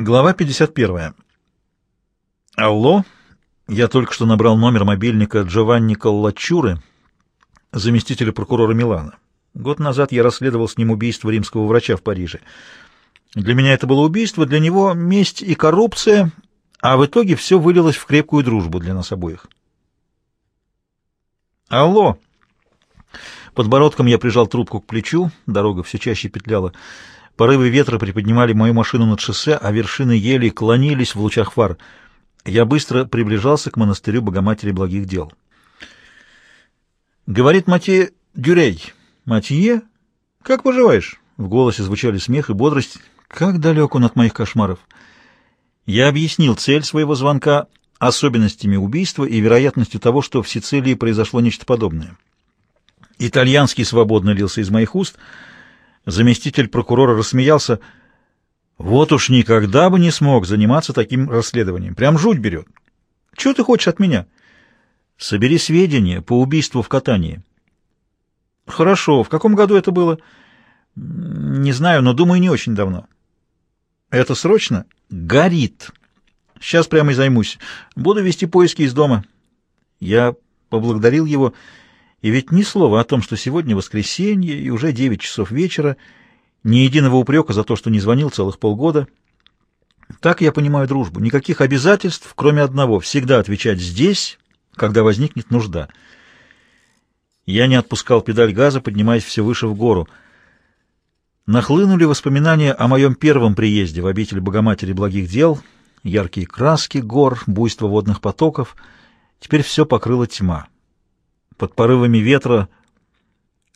Глава 51. Алло, я только что набрал номер мобильника Джованни Каллачуры, заместителя прокурора Милана. Год назад я расследовал с ним убийство римского врача в Париже. Для меня это было убийство, для него месть и коррупция, а в итоге все вылилось в крепкую дружбу для нас обоих. Алло. Подбородком я прижал трубку к плечу, дорога все чаще петляла. Порывы ветра приподнимали мою машину над шоссе, а вершины ели клонились в лучах фар. Я быстро приближался к монастырю Богоматери Благих Дел. Говорит Матье Дюрей. «Матье? Как поживаешь?» В голосе звучали смех и бодрость. «Как далек он от моих кошмаров!» Я объяснил цель своего звонка особенностями убийства и вероятностью того, что в Сицилии произошло нечто подобное. Итальянский свободно лился из моих уст — Заместитель прокурора рассмеялся. «Вот уж никогда бы не смог заниматься таким расследованием. Прям жуть берет. Чего ты хочешь от меня?» «Собери сведения по убийству в катании». «Хорошо. В каком году это было?» «Не знаю, но, думаю, не очень давно». «Это срочно?» «Горит. Сейчас прямо и займусь. Буду вести поиски из дома». Я поблагодарил его и ведь ни слова о том, что сегодня воскресенье и уже девять часов вечера, ни единого упрека за то, что не звонил целых полгода. Так я понимаю дружбу. Никаких обязательств, кроме одного — всегда отвечать здесь, когда возникнет нужда. Я не отпускал педаль газа, поднимаясь все выше в гору. Нахлынули воспоминания о моем первом приезде в обитель Богоматери Благих Дел, яркие краски гор, буйство водных потоков. Теперь все покрыла тьма. Под порывами ветра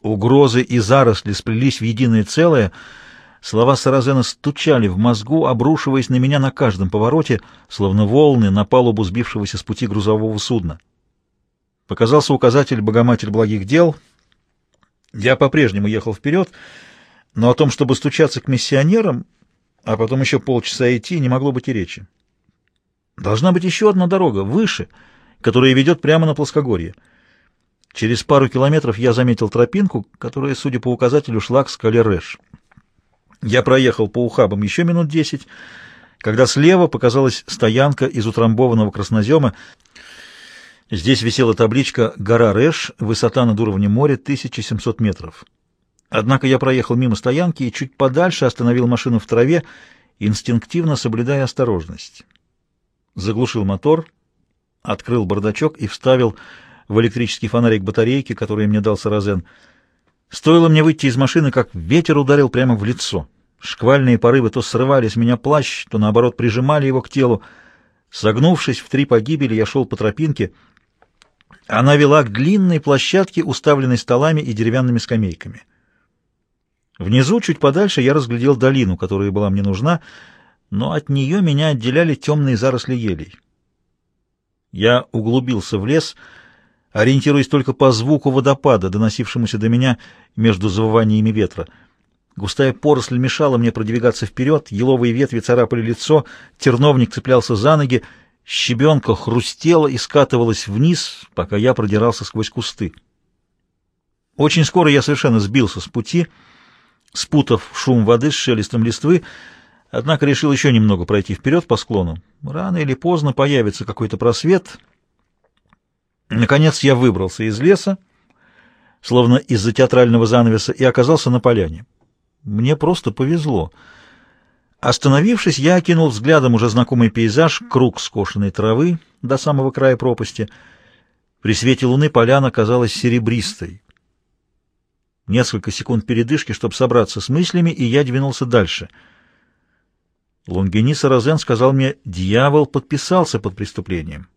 угрозы и заросли сплелись в единое целое. Слова Саразена стучали в мозгу, обрушиваясь на меня на каждом повороте, словно волны на палубу сбившегося с пути грузового судна. Показался указатель «Богоматерь благих дел». Я по-прежнему ехал вперед, но о том, чтобы стучаться к миссионерам, а потом еще полчаса идти, не могло быть и речи. Должна быть еще одна дорога, выше, которая ведет прямо на плоскогорье. Через пару километров я заметил тропинку, которая, судя по указателю, шла к скале Рэш. Я проехал по ухабам еще минут десять, когда слева показалась стоянка из утрамбованного краснозема. Здесь висела табличка «Гора Рэш, высота над уровнем моря 1700 метров». Однако я проехал мимо стоянки и чуть подальше остановил машину в траве, инстинктивно соблюдая осторожность. Заглушил мотор, открыл бардачок и вставил в электрический фонарик батарейки, который мне дал Саразен. Стоило мне выйти из машины, как ветер ударил прямо в лицо. Шквальные порывы то срывали с меня плащ, то, наоборот, прижимали его к телу. Согнувшись в три погибели, я шел по тропинке. Она вела к длинной площадке, уставленной столами и деревянными скамейками. Внизу, чуть подальше, я разглядел долину, которая была мне нужна, но от нее меня отделяли темные заросли елей. Я углубился в лес — ориентируясь только по звуку водопада, доносившемуся до меня между завываниями ветра. Густая поросль мешала мне продвигаться вперед, еловые ветви царапали лицо, терновник цеплялся за ноги, щебенка хрустела и скатывалась вниз, пока я продирался сквозь кусты. Очень скоро я совершенно сбился с пути, спутав шум воды с шелестом листвы, однако решил еще немного пройти вперед по склону. Рано или поздно появится какой-то просвет — Наконец я выбрался из леса, словно из-за театрального занавеса, и оказался на поляне. Мне просто повезло. Остановившись, я окинул взглядом уже знакомый пейзаж, круг скошенной травы до самого края пропасти. При свете луны поляна казалась серебристой. Несколько секунд передышки, чтобы собраться с мыслями, и я двинулся дальше. Лонгини Саразен сказал мне, дьявол подписался под преступлением.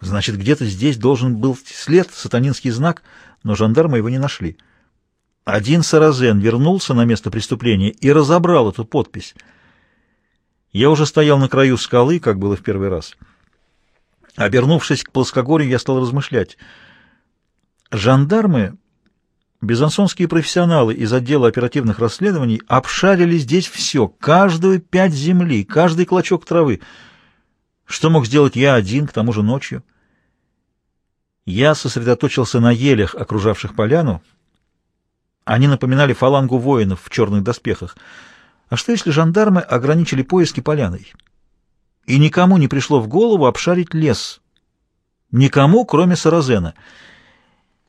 Значит, где-то здесь должен был след, сатанинский знак, но жандармы его не нашли. Один саразен вернулся на место преступления и разобрал эту подпись. Я уже стоял на краю скалы, как было в первый раз. Обернувшись к плоскогорью, я стал размышлять. Жандармы, безансонские профессионалы из отдела оперативных расследований, обшарили здесь все, каждую пять земли, каждый клочок травы — что мог сделать я один, к тому же ночью? Я сосредоточился на елях, окружавших поляну. Они напоминали фалангу воинов в черных доспехах. А что, если жандармы ограничили поиски поляной? И никому не пришло в голову обшарить лес. Никому, кроме Саразена.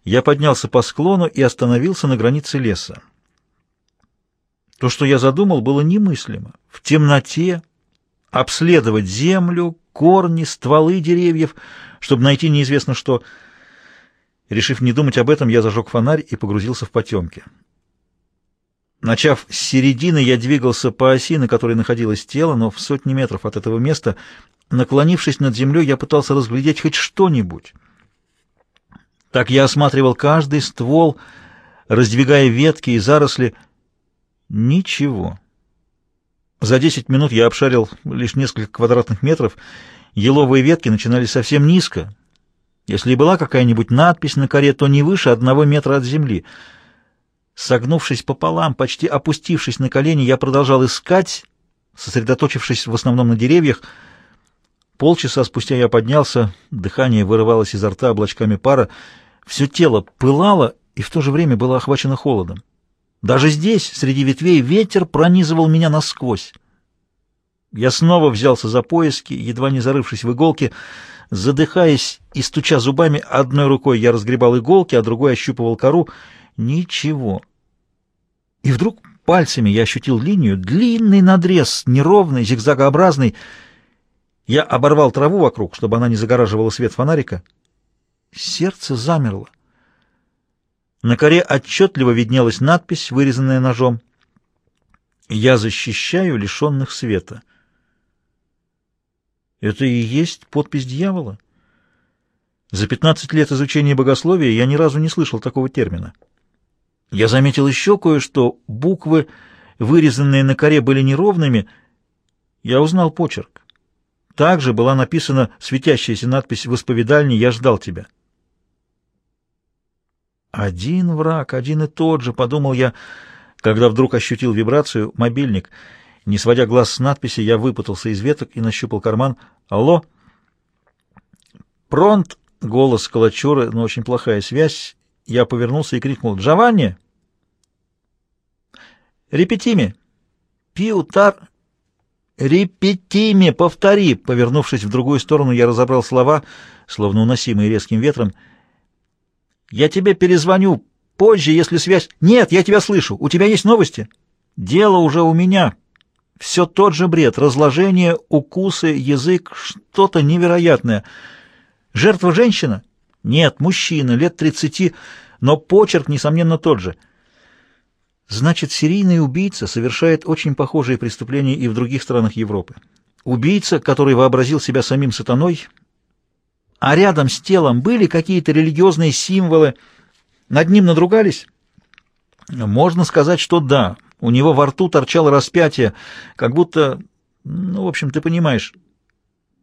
Я поднялся по склону и остановился на границе леса. То, что я задумал, было немыслимо. В темноте обследовать землю, корни, стволы деревьев, чтобы найти неизвестно что. Решив не думать об этом, я зажег фонарь и погрузился в потемки. Начав с середины, я двигался по оси, на которой находилось тело, но в сотни метров от этого места, наклонившись над землей, я пытался разглядеть хоть что-нибудь. Так я осматривал каждый ствол, раздвигая ветки и заросли. Ничего. За десять минут я обшарил лишь несколько квадратных метров. Еловые ветки начинались совсем низко. Если и была какая-нибудь надпись на коре, то не выше одного метра от земли — Согнувшись пополам, почти опустившись на колени, я продолжал искать, сосредоточившись в основном на деревьях. Полчаса спустя я поднялся, дыхание вырывалось изо рта облачками пара, все тело пылало и в то же время было охвачено холодом. Даже здесь, среди ветвей, ветер пронизывал меня насквозь. Я снова взялся за поиски, едва не зарывшись в иголки, задыхаясь и стуча зубами, одной рукой я разгребал иголки, а другой ощупывал кору — Ничего. И вдруг пальцами я ощутил линию, длинный надрез, неровный, зигзагообразный. Я оборвал траву вокруг, чтобы она не загораживала свет фонарика. Сердце замерло. На коре отчетливо виднелась надпись, вырезанная ножом. «Я защищаю лишенных света». Это и есть подпись дьявола? За пятнадцать лет изучения богословия я ни разу не слышал такого термина. Я заметил еще кое-что. Буквы, вырезанные на коре, были неровными. Я узнал почерк. Также была написана светящаяся надпись в исповедальне «Я ждал тебя». «Один враг, один и тот же», — подумал я, когда вдруг ощутил вибрацию, мобильник. Не сводя глаз с надписи, я выпутался из веток и нащупал карман. «Алло?» «Пронт!» — голос Калачуры, но очень плохая связь. Я повернулся и крикнул «Джованни!» «Репетими!» «Пиутар!» «Репетими! Повтори!» Повернувшись в другую сторону, я разобрал слова, словно уносимые резким ветром. «Я тебе перезвоню позже, если связь...» «Нет, я тебя слышу! У тебя есть новости?» «Дело уже у меня!» Все тот же бред, разложение, укусы, язык, что-то невероятное. Жертва женщина? Нет, мужчина, лет тридцати, но почерк, несомненно, тот же. Значит, серийный убийца совершает очень похожие преступления и в других странах Европы. Убийца, который вообразил себя самим сатаной, а рядом с телом были какие-то религиозные символы, над ним надругались? Можно сказать, что да. У него во рту торчало распятие, как будто... Ну, в общем, ты понимаешь.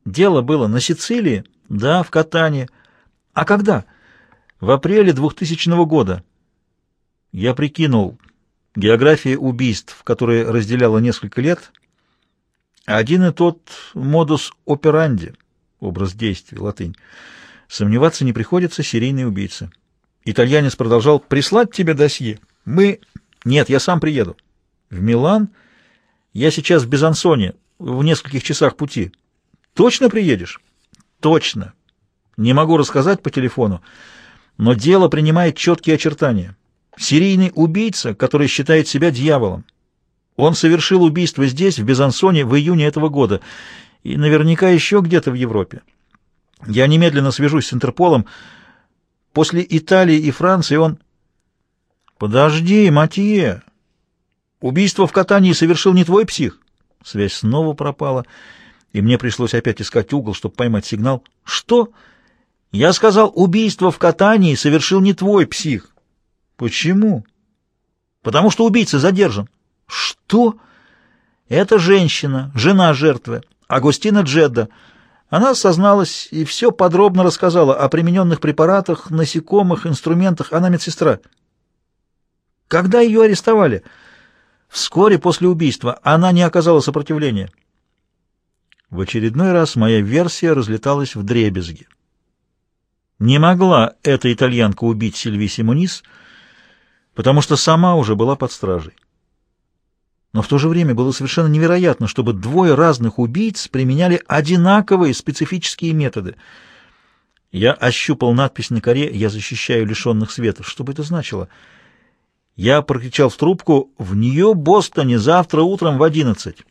Дело было на Сицилии, да, в Катании. А когда? В апреле 2000 года. Я прикинул, география убийств, которые разделяла несколько лет, один и тот модус операнди, образ действий, латынь. Сомневаться не приходится, серийный убийца. Итальянец продолжал прислать тебе досье. Мы... Нет, я сам приеду. В Милан? Я сейчас в Безансоне, в нескольких часах пути. Точно приедешь? Точно. Не могу рассказать по телефону, но дело принимает четкие очертания. Серийный убийца, который считает себя дьяволом. Он совершил убийство здесь, в Безансоне, в июне этого года, и наверняка еще где-то в Европе. Я немедленно свяжусь с Интерполом. После Италии и Франции он... Подожди, Матье! Убийство в катании совершил не твой псих? Связь снова пропала, и мне пришлось опять искать угол, чтобы поймать сигнал. Что? Я сказал, убийство в катании совершил не твой псих. Почему? Потому что убийца задержан. Что? Это женщина, жена жертвы, Агустина Джедда. Она созналась и все подробно рассказала о примененных препаратах, насекомых, инструментах. Она медсестра. Когда ее арестовали? Вскоре после убийства. Она не оказала сопротивления. В очередной раз моя версия разлеталась в дребезги. Не могла эта итальянка убить Сильви Симонис, потому что сама уже была под стражей. Но в то же время было совершенно невероятно, чтобы двое разных убийц применяли одинаковые специфические методы. Я ощупал надпись на коре «Я защищаю лишенных света». Что бы это значило? Я прокричал в трубку «В нее, Бостоне, завтра утром в одиннадцать».